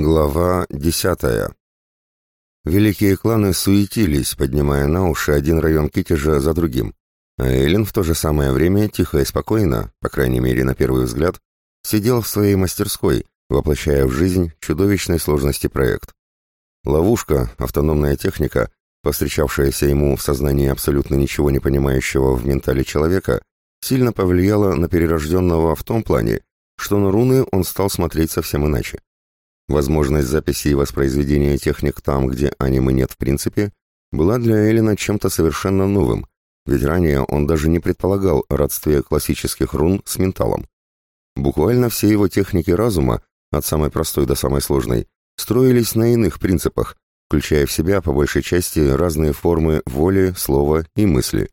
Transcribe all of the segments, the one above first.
Глава десятая. Великие кланы суетились, поднимая на уши один район Китежа за другим, а Эллен в то же самое время тихо и спокойно, по крайней мере на первый взгляд, сидел в своей мастерской, воплощая в жизнь чудовищной сложности проект. Ловушка, автономная техника, повстречавшаяся ему в сознании абсолютно ничего не понимающего в ментале человека, сильно повлияла на перерожденного в том плане, что на руны он стал смотреть совсем иначе. Возможность записи и воспроизведения техник там, где анимы нет в принципе, была для Эллина чем-то совершенно новым, ведь ранее он даже не предполагал родстве классических рун с менталом. Буквально все его техники разума, от самой простой до самой сложной, строились на иных принципах, включая в себя по большей части разные формы воли, слова и мысли.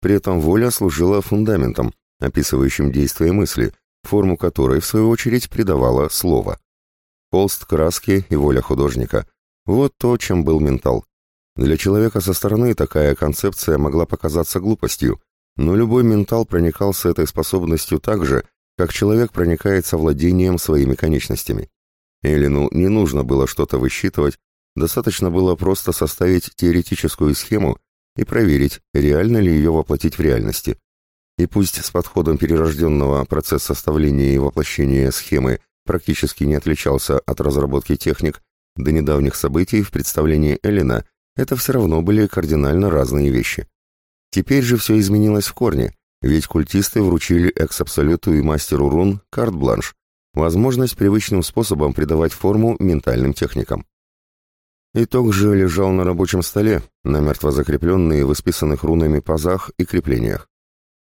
При этом воля служила фундаментом, описывающим действие мысли, форму которой, в свою очередь, придавала слово. Холст краски и воля художника – вот то, чем был ментал. Для человека со стороны такая концепция могла показаться глупостью, но любой ментал проникался этой способностью так же, как человек проникается владением своими конечностями. Эллину не нужно было что-то высчитывать, достаточно было просто составить теоретическую схему и проверить, реально ли ее воплотить в реальности. И пусть с подходом перерожденного процесс составления и воплощения схемы практически не отличался от разработки техник до недавних событий в представлении Эллина, это все равно были кардинально разные вещи. Теперь же все изменилось в корне, ведь культисты вручили экс-абсолюту и мастеру рун карт-бланш, возможность привычным способом придавать форму ментальным техникам. Итог же лежал на рабочем столе, намертво закрепленный в исписанных рунами пазах и креплениях.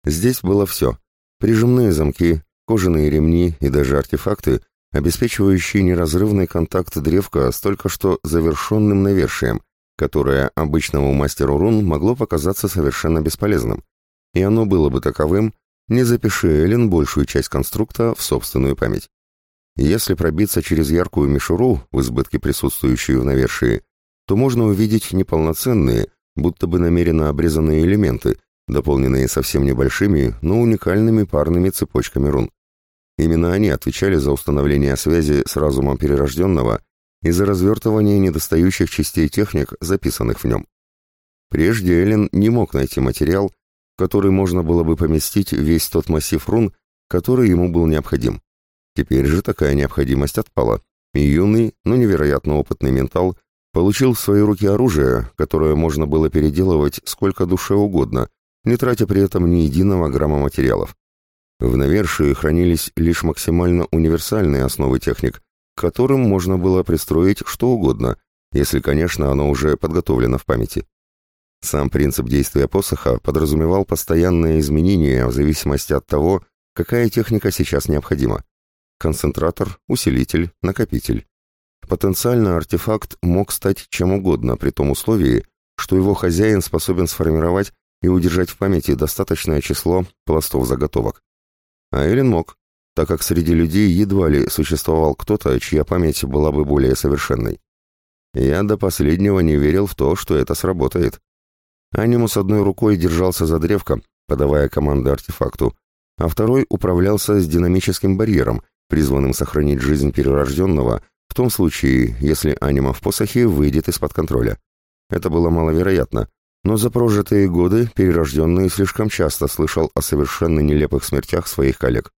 Здесь было все. Прижимные замки, кожаные ремни и даже артефакты, обеспечивающий неразрывный контакт древка с только что завершенным навершием, которое обычному мастеру рун могло показаться совершенно бесполезным. И оно было бы таковым, не запиши Эллен большую часть конструкта в собственную память. Если пробиться через яркую мишуру, в избытке присутствующую в навершии, то можно увидеть неполноценные, будто бы намеренно обрезанные элементы, дополненные совсем небольшими, но уникальными парными цепочками рун. Именно они отвечали за установление связи с разумом перерожденного и за развертывание недостающих частей техник, записанных в нем. Прежде Эллен не мог найти материал, в который можно было бы поместить весь тот массив рун, который ему был необходим. Теперь же такая необходимость отпала, и юный, но невероятно опытный ментал получил в свои руки оружие, которое можно было переделывать сколько душе угодно, не тратя при этом ни единого грамма материалов. В навершии хранились лишь максимально универсальные основы техник, к которым можно было пристроить что угодно, если, конечно, оно уже подготовлено в памяти. Сам принцип действия посоха подразумевал постоянные изменения в зависимости от того, какая техника сейчас необходима. Концентратор, усилитель, накопитель. Потенциально артефакт мог стать чем угодно при том условии, что его хозяин способен сформировать и удержать в памяти достаточное число пластов заготовок. А Эллен мог, так как среди людей едва ли существовал кто-то, чья память была бы более совершенной. Я до последнего не верил в то, что это сработает. Анимус одной рукой держался за древко, подавая команды артефакту, а второй управлялся с динамическим барьером, призванным сохранить жизнь перерожденного в том случае, если анима в посохе выйдет из-под контроля. Это было маловероятно, но за прожитые годы перерожденный слишком часто слышал о совершенно нелепых смертях своих коллег.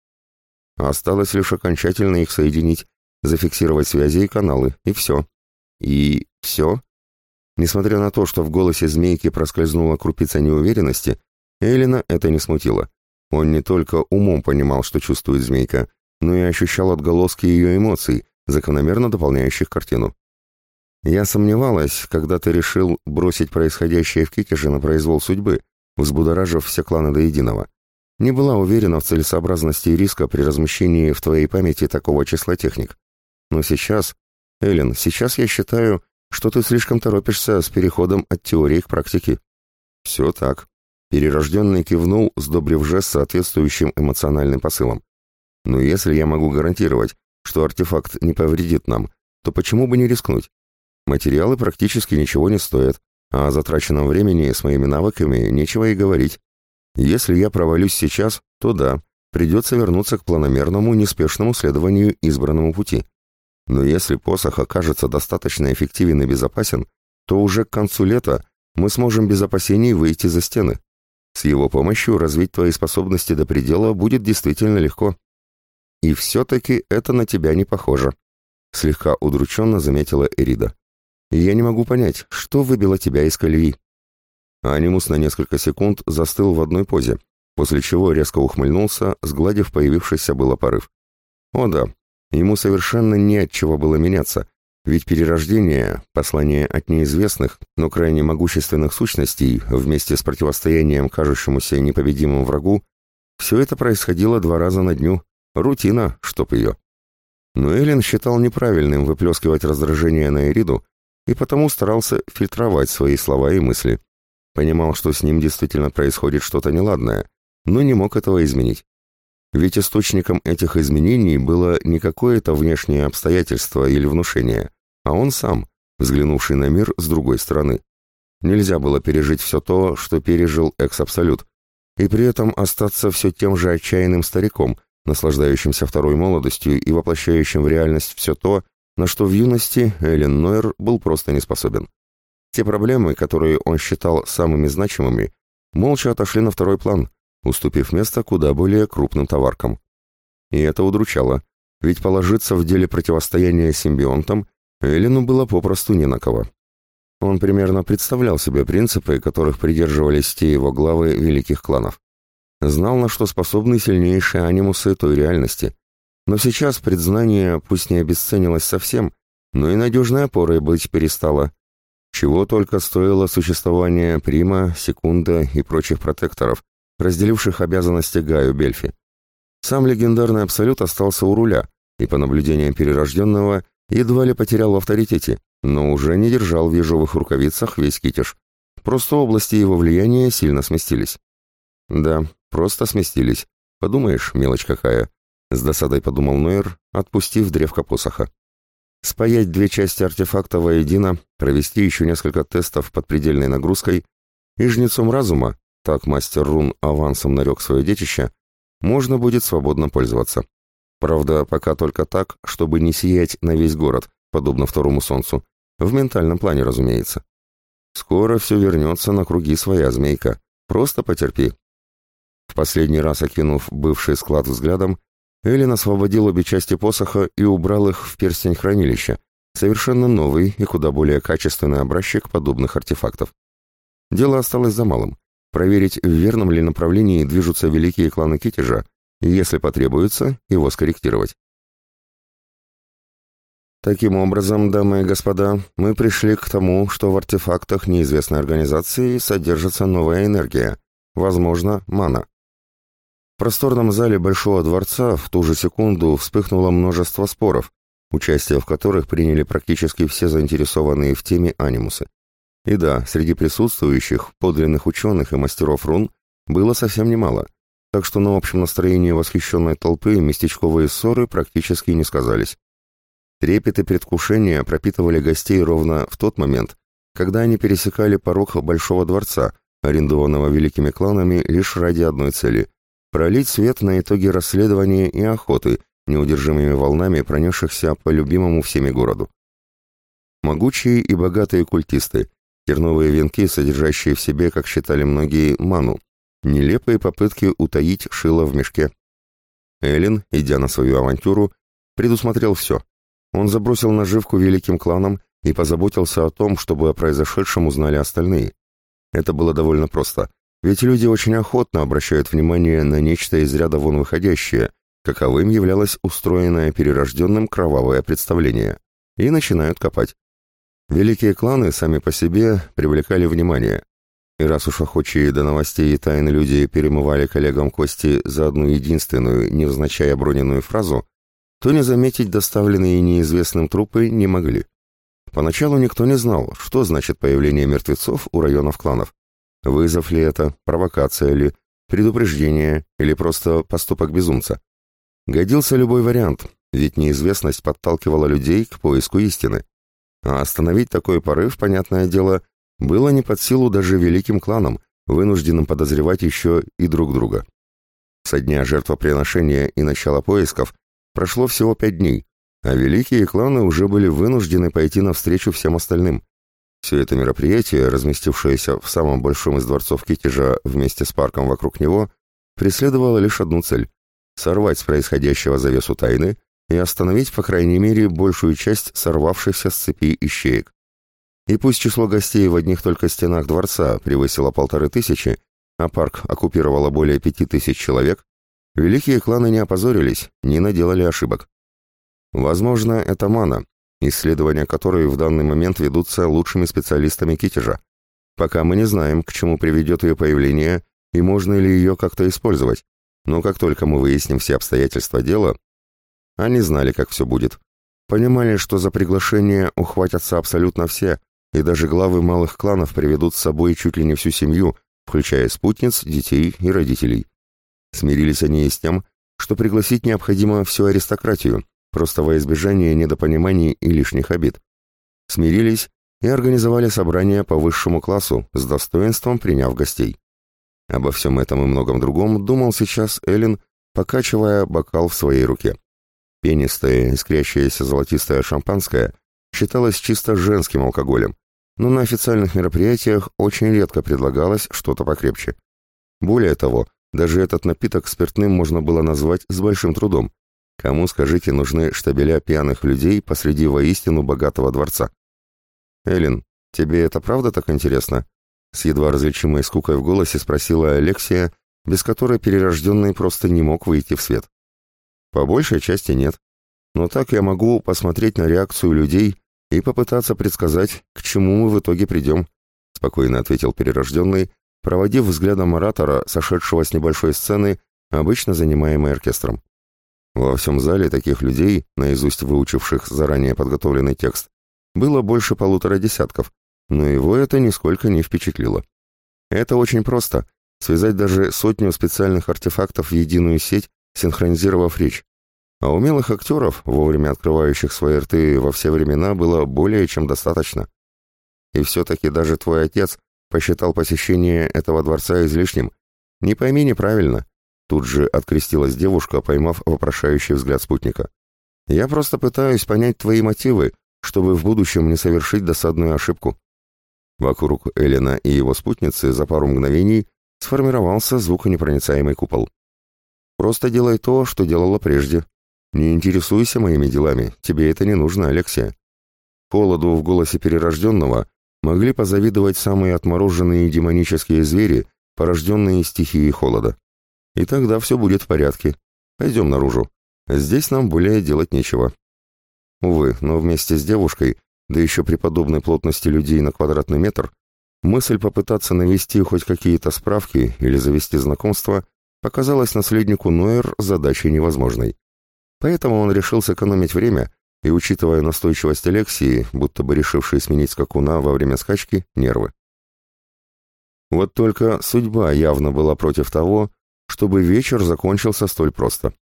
Осталось лишь окончательно их соединить, зафиксировать связи и каналы, и все. И все? Несмотря на то, что в голосе змейки проскользнула крупица неуверенности, Эллина это не смутило. Он не только умом понимал, что чувствует змейка, но и ощущал отголоски ее эмоций, закономерно дополняющих картину. Я сомневалась, когда ты решил бросить происходящее в Китеже на произвол судьбы, взбудоражив все кланы до единого. Не была уверена в целесообразности и риска при размещении в твоей памяти такого числа техник. Но сейчас, Эллен, сейчас я считаю, что ты слишком торопишься с переходом от теории к практике. Все так. Перерожденный кивнул, сдобрив жест соответствующим эмоциональным посылом. Но если я могу гарантировать, что артефакт не повредит нам, то почему бы не рискнуть? Материалы практически ничего не стоят, а о затраченном времени с моими навыками нечего и говорить. Если я провалюсь сейчас, то да, придется вернуться к планомерному, неспешному следованию избранному пути. Но если посох окажется достаточно эффективен и безопасен, то уже к концу лета мы сможем без опасений выйти за стены. С его помощью развить твои способности до предела будет действительно легко. И все-таки это на тебя не похоже, слегка удрученно заметила Эрида. Я не могу понять, что выбило тебя из колеи. Анимус на несколько секунд застыл в одной позе, после чего резко ухмыльнулся, сгладив появившийся было порыв. О да, ему совершенно не от чего было меняться, ведь перерождение, послание от неизвестных, но крайне могущественных сущностей, вместе с противостоянием кажущемуся непобедимому врагу, все это происходило два раза на дню. Рутина, чтоб ее. Но Эллен считал неправильным выплескивать раздражение на Эриду и потому старался фильтровать свои слова и мысли. Понимал, что с ним действительно происходит что-то неладное, но не мог этого изменить. Ведь источником этих изменений было не какое-то внешнее обстоятельство или внушение, а он сам, взглянувший на мир с другой стороны. Нельзя было пережить все то, что пережил экс-абсолют, и при этом остаться все тем же отчаянным стариком, наслаждающимся второй молодостью и воплощающим в реальность все то, на что в юности Эллен Нойер был просто не способен. Те проблемы, которые он считал самыми значимыми, молча отошли на второй план, уступив место куда более крупным товаркам. И это удручало, ведь положиться в деле противостояния симбионтам Эллину было попросту не на кого. Он примерно представлял себе принципы, которых придерживались те его главы великих кланов. Знал, на что способны сильнейшие анимусы той реальности. Но сейчас предзнание пусть не обесценилось совсем, но и надежной опорой быть перестало. Чего только стоило существование Прима, Секунда и прочих протекторов, разделивших обязанности Гаю Бельфи. Сам легендарный Абсолют остался у руля, и по наблюдениям перерожденного едва ли потерял в авторитете, но уже не держал в ежовых рукавицах весь китеж. Просто области его влияния сильно сместились. Да, просто сместились. Подумаешь, мелочь какая. С досадой подумал Нойер, отпустив древко посоха. Спаять две части артефакта воедино, провести еще несколько тестов под предельной нагрузкой, и жнецом разума, так мастер рун авансом нарек свое детище, можно будет свободно пользоваться. Правда, пока только так, чтобы не сиять на весь город, подобно второму солнцу. В ментальном плане, разумеется. Скоро все вернется на круги своя змейка. Просто потерпи. В последний раз окинув бывший склад взглядом, Эллен освободил обе части посоха и убрал их в перстень хранилища, совершенно новый и куда более качественный образчик подобных артефактов. Дело осталось за малым — проверить, в верном ли направлении движутся великие кланы Китежа, и, если потребуется, его скорректировать. Таким образом, дамы и господа, мы пришли к тому, что в артефактах неизвестной организации содержится новая энергия, возможно, мана. В просторном зале Большого дворца в ту же секунду вспыхнуло множество споров, участие в которых приняли практически все заинтересованные в теме анимусы. И да, среди присутствующих, подлинных ученых и мастеров рун, было совсем немало, так что на общем настроении восхищенной толпы местечковые ссоры практически не сказались. Трепет и предвкушение пропитывали гостей ровно в тот момент, когда они пересекали порог Большого дворца, арендованного великими кланами лишь ради одной цели – пролить свет на итоги расследования и охоты, неудержимыми волнами пронесшихся по любимому всеми городу. Могучие и богатые культисты, терновые венки, содержащие в себе, как считали многие, ману, нелепые попытки утаить шило в мешке. Эллен, идя на свою авантюру, предусмотрел все – он забросил наживку великим кланам и позаботился о том, чтобы о произошедшем узнали остальные. Это было довольно просто, ведь люди очень охотно обращают внимание на нечто из ряда вон выходящее, каковым являлось устроенное перерожденным кровавое представление, и начинают копать. Великие кланы сами по себе привлекали внимание, и раз уж охочие до новостей и тайны люди перемывали коллегам кости за одну единственную, невзначай оброненную фразу, то не заметить доставленные неизвестным трупы не могли. Поначалу никто не знал, что значит появление мертвецов у районов кланов. Вызов ли это, провокация ли, предупреждение или просто поступок безумца. Годился любой вариант, ведь неизвестность подталкивала людей к поиску истины. А остановить такой порыв, понятное дело, было не под силу даже великим кланам, вынужденным подозревать еще и друг друга. Со дня жертвоприношения и начала поисков Прошло всего пять дней, а великие кланы уже были вынуждены пойти навстречу всем остальным. Все это мероприятие, разместившееся в самом большом из дворцов Китежа вместе с парком вокруг него, преследовало лишь одну цель — сорвать с происходящего завесу тайны и остановить, по крайней мере, большую часть сорвавшихся с цепи ищеек. И пусть число гостей в одних только стенах дворца превысило полторы тысячи, а парк оккупировало более пяти тысяч человек, великие кланы не опозорились, не наделали ошибок. Возможно, это мана, исследования которой в данный момент ведутся лучшими специалистами Китежа. Пока мы не знаем, к чему приведет ее появление и можно ли ее как-то использовать, но как только мы выясним все обстоятельства дела, они знали, как все будет. Понимали, что за приглашение ухватятся абсолютно все, и даже главы малых кланов приведут с собой чуть ли не всю семью, включая спутниц, детей и родителей. Смирились они и с тем, что пригласить необходимо всю аристократию, просто во избежание недопониманий и лишних обид. Смирились и организовали собрание по высшему классу, с достоинством приняв гостей. Обо всем этом и многом другом думал сейчас Эллен, покачивая бокал в своей руке. Пенистое, искрящееся золотистое шампанское считалось чисто женским алкоголем, но на официальных мероприятиях очень редко предлагалось что-то покрепче. Более того, даже этот напиток спиртным можно было назвать с большим трудом. Кому, скажите, нужны штабеля пьяных людей посреди воистину богатого дворца? «Эллен, тебе это правда так интересно?» С едва различимой скукой в голосе спросила Алексия, без которой перерожденный просто не мог выйти в свет. «По большей части нет. Но так я могу посмотреть на реакцию людей и попытаться предсказать, к чему мы в итоге придем», — спокойно ответил перерожденный, проводив взглядом оратора, сошедшего с небольшой сцены, обычно занимаемой оркестром. Во всем зале таких людей, наизусть выучивших заранее подготовленный текст, было больше полутора десятков, но его это нисколько не впечатлило. Это очень просто — связать даже сотню специальных артефактов в единую сеть, синхронизировав речь. А умелых актеров, вовремя открывающих свои рты во все времена, было более чем достаточно. И все-таки даже твой отец посчитал посещение этого дворца излишним. Не пойми неправильно. Тут же открестилась девушка, поймав вопрошающий взгляд спутника. Я просто пытаюсь понять твои мотивы, чтобы в будущем не совершить досадную ошибку. Вокруг Элена и его спутницы за пару мгновений сформировался звуконепроницаемый купол. «Просто делай то, что делала прежде», «Не интересуйся моими делами, тебе это не нужно, Алексия». Холоду в голосе перерожденного могли позавидовать самые отмороженные демонические звери, порожденные стихией холода. И тогда все будет в порядке. Пойдем наружу. Здесь нам более делать нечего. Увы, но вместе с девушкой, да еще при подобной плотности людей на квадратный метр, мысль попытаться навести хоть какие-то справки или завести знакомство показалась наследнику Нойер задачей невозможной. Поэтому он решил сэкономить время и, учитывая настойчивость Алексии, будто бы решившей сменить скакуна во время скачки, нервы. Вот только судьба явно была против того, чтобы вечер закончился столь просто.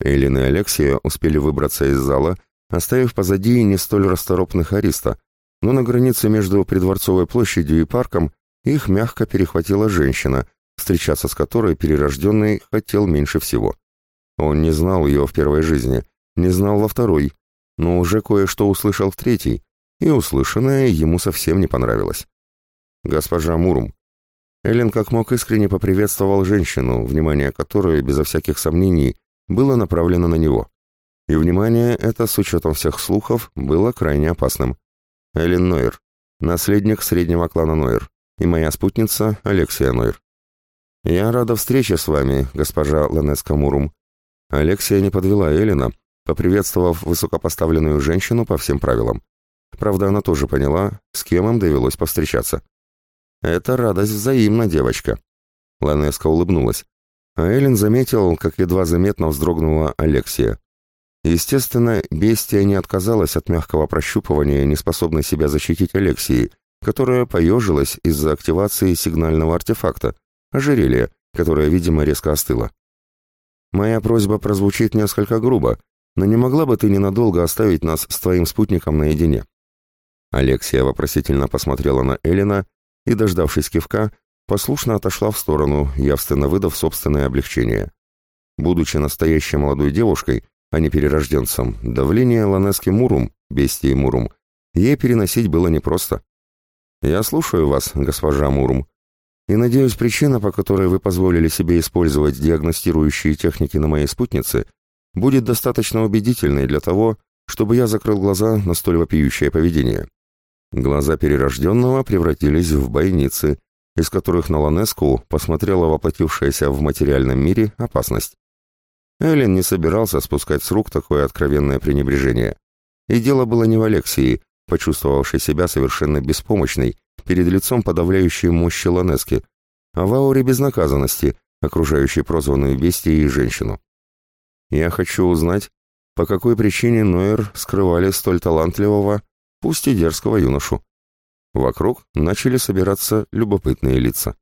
Эллин и Алексия успели выбраться из зала, оставив позади не столь расторопных Ариста, но на границе между Придворцовой площадью и парком их мягко перехватила женщина, встречаться с которой перерожденный хотел меньше всего. Он не знал ее в первой жизни, не знал во второй, но уже кое-что услышал в третьей, и услышанное ему совсем не понравилось. «Госпожа Мурум». Эллен как мог искренне поприветствовал женщину, внимание которой, безо всяких сомнений, было направлено на него. И внимание это, с учетом всех слухов, было крайне опасным. Эллен Нойер, наследник среднего клана Нойер, и моя спутница Алексия Нойер. «Я рада встрече с вами, госпожа Ланеска Мурум», Алексия не подвела Элина, поприветствовав высокопоставленную женщину по всем правилам. Правда, она тоже поняла, с кем им довелось повстречаться. «Это радость взаимна, девочка». Ланеска улыбнулась. А Эллен заметил, как едва заметно вздрогнула Алексия. Естественно, бестия не отказалась от мягкого прощупывания, неспособной себя защитить Алексии, которая поежилась из-за активации сигнального артефакта, ожерелья, которое, видимо, резко остыло. Моя просьба прозвучит несколько грубо, но не могла бы ты ненадолго оставить нас с твоим спутником наедине?» Алексия вопросительно посмотрела на Элина и, дождавшись кивка, послушно отошла в сторону, явственно выдав собственное облегчение. Будучи настоящей молодой девушкой, а не перерожденцам, давление Ланески Мурум, бестии Мурум, ей переносить было непросто. «Я слушаю вас, госпожа Мурум», и надеюсь, причина, по которой вы позволили себе использовать диагностирующие техники на моей спутнице, будет достаточно убедительной для того, чтобы я закрыл глаза на столь вопиющее поведение. Глаза перерожденного превратились в бойницы, из которых на Ланеску посмотрела воплотившаяся в материальном мире опасность. Эллен не собирался спускать с рук такое откровенное пренебрежение. И дело было не в Алексии, почувствовавшей себя совершенно беспомощной перед лицом подавляющей мощи Ланески, а в ауре безнаказанности, окружающей прозванную бестией женщину. Я хочу узнать, по какой причине Нойер скрывали столь талантливого, пусть и дерзкого юношу. Вокруг начали собираться любопытные лица.